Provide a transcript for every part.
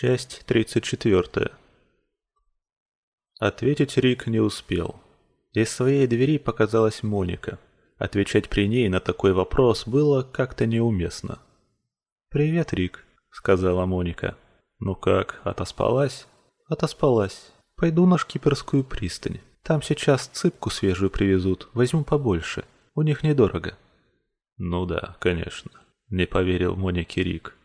Часть 34. Ответить Рик не успел. Из своей двери показалась Моника. Отвечать при ней на такой вопрос было как-то неуместно. «Привет, Рик», — сказала Моника. «Ну как, отоспалась?» «Отоспалась. Пойду на Шкиперскую пристань. Там сейчас цыпку свежую привезут, возьму побольше. У них недорого». «Ну да, конечно», — не поверил Монике Рик.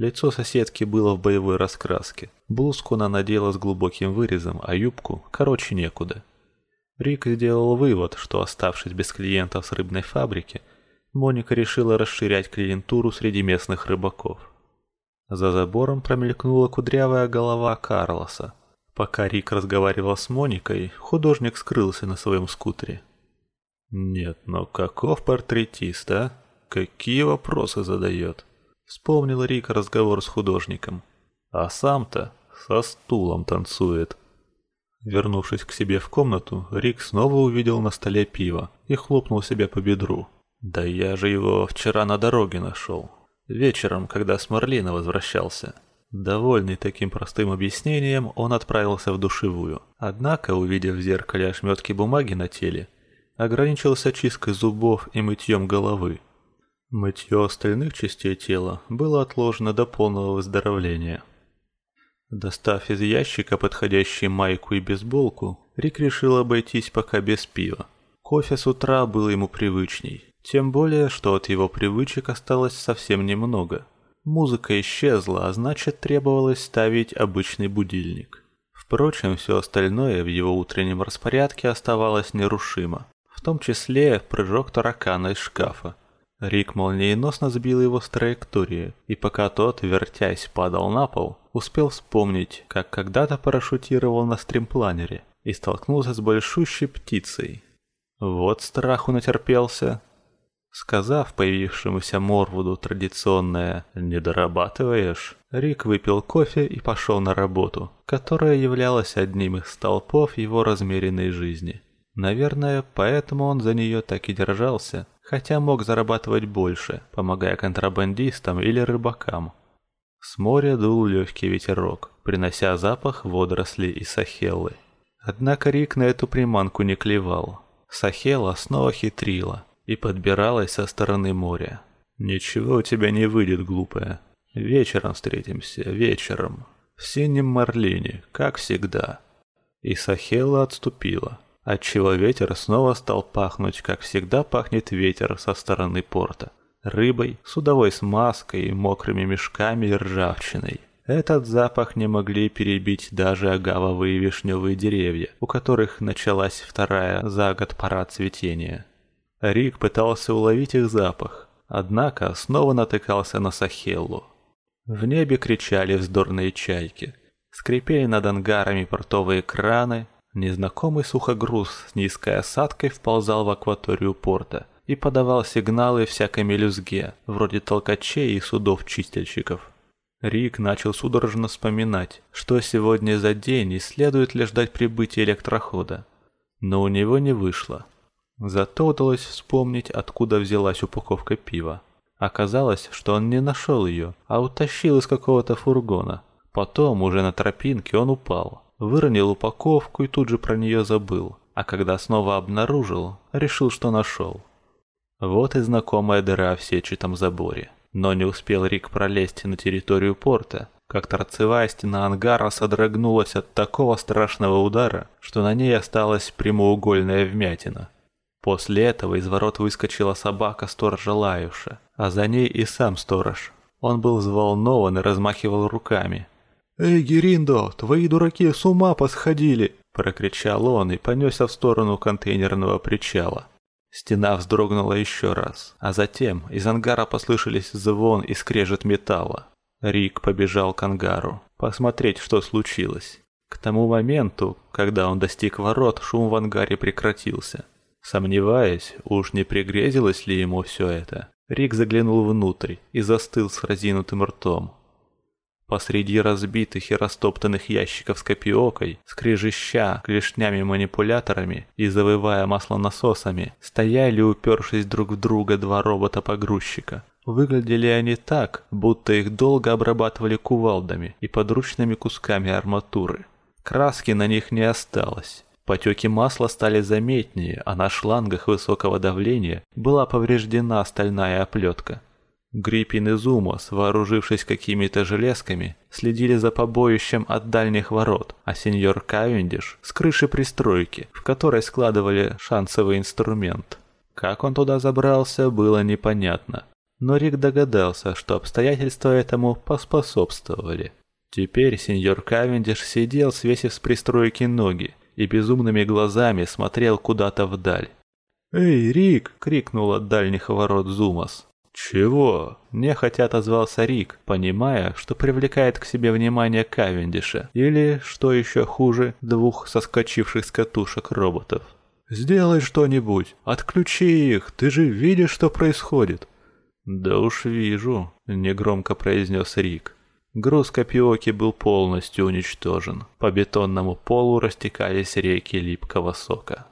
Лицо соседки было в боевой раскраске. Блузку она надела с глубоким вырезом, а юбку короче некуда. Рик сделал вывод, что оставшись без клиентов с рыбной фабрики, Моника решила расширять клиентуру среди местных рыбаков. За забором промелькнула кудрявая голова Карлоса. Пока Рик разговаривал с Моникой, художник скрылся на своем скутере. Нет, но каков портретист, а? Какие вопросы задает? Вспомнил Рик разговор с художником. А сам-то со стулом танцует. Вернувшись к себе в комнату, Рик снова увидел на столе пиво и хлопнул себя по бедру. «Да я же его вчера на дороге нашел. Вечером, когда с Марлина возвращался». Довольный таким простым объяснением, он отправился в душевую. Однако, увидев в зеркале ошметки бумаги на теле, ограничился чисткой зубов и мытьем головы. Мытье остальных частей тела было отложено до полного выздоровления. Достав из ящика подходящие майку и бейсболку, Рик решил обойтись пока без пива. Кофе с утра был ему привычней, тем более, что от его привычек осталось совсем немного. Музыка исчезла, а значит требовалось ставить обычный будильник. Впрочем, все остальное в его утреннем распорядке оставалось нерушимо, в том числе прыжок таракана из шкафа. Рик молниеносно сбил его с траектории, и пока тот, вертясь, падал на пол, успел вспомнить, как когда-то парашютировал на стримпланере и столкнулся с большущей птицей. Вот страху натерпелся. Сказав появившемуся Морвуду традиционное «не дорабатываешь», Рик выпил кофе и пошел на работу, которая являлась одним из столпов его размеренной жизни. Наверное, поэтому он за нее так и держался, хотя мог зарабатывать больше, помогая контрабандистам или рыбакам. С моря дул легкий ветерок, принося запах водорослей и сахеллы. Однако Рик на эту приманку не клевал. Сахела снова хитрила и подбиралась со стороны моря. «Ничего у тебя не выйдет, глупая. Вечером встретимся, вечером. В синем марлине, как всегда». И Сахела отступила отчего ветер снова стал пахнуть, как всегда пахнет ветер со стороны порта. Рыбой, судовой смазкой, мокрыми мешками и ржавчиной. Этот запах не могли перебить даже агавовые вишневые деревья, у которых началась вторая за год пора цветения. Рик пытался уловить их запах, однако снова натыкался на Сахеллу. В небе кричали вздорные чайки, скрипели над ангарами портовые краны, Незнакомый сухогруз с низкой осадкой вползал в акваторию порта и подавал сигналы всякой мелюзге, вроде толкачей и судов-чистильщиков. Рик начал судорожно вспоминать, что сегодня за день и следует ли ждать прибытия электрохода. Но у него не вышло. Зато удалось вспомнить, откуда взялась упаковка пива. Оказалось, что он не нашел ее, а утащил из какого-то фургона. Потом, уже на тропинке, он упал выронил упаковку и тут же про нее забыл, а когда снова обнаружил, решил, что нашел. Вот и знакомая дыра в сетчатом заборе. Но не успел Рик пролезть на территорию порта, как торцевая стена ангара содрогнулась от такого страшного удара, что на ней осталась прямоугольная вмятина. После этого из ворот выскочила собака сторожа Лаюша, а за ней и сам сторож. Он был взволнован и размахивал руками, «Эй, Гериндо, твои дураки с ума посходили!» – прокричал он и понесся в сторону контейнерного причала. Стена вздрогнула еще раз, а затем из ангара послышались звон и скрежет металла. Рик побежал к ангару, посмотреть, что случилось. К тому моменту, когда он достиг ворот, шум в ангаре прекратился. Сомневаясь, уж не пригрезилось ли ему все это, Рик заглянул внутрь и застыл с разинутым ртом. Посреди разбитых и растоптанных ящиков с копиокой, скрежеща клешнями-манипуляторами и завывая маслонасосами, стояли, упершись друг в друга, два робота-погрузчика. Выглядели они так, будто их долго обрабатывали кувалдами и подручными кусками арматуры. Краски на них не осталось. Потеки масла стали заметнее, а на шлангах высокого давления была повреждена стальная оплетка. Гриппин и Зумос, вооружившись какими-то железками, следили за побоищем от дальних ворот, а сеньор Кавендиш с крыши пристройки, в которой складывали шансовый инструмент. Как он туда забрался, было непонятно. Но Рик догадался, что обстоятельства этому поспособствовали. Теперь сеньор Кавендиш сидел, свесив с пристройки ноги, и безумными глазами смотрел куда-то вдаль. «Эй, Рик!» — крикнул от дальних ворот Зумас. «Чего?» – нехотя отозвался Рик, понимая, что привлекает к себе внимание Кавендиша, или, что еще хуже, двух соскочивших с катушек роботов. «Сделай что-нибудь, отключи их, ты же видишь, что происходит». «Да уж вижу», – негромко произнес Рик. Груз Копиоки был полностью уничтожен. По бетонному полу растекались реки липкого сока.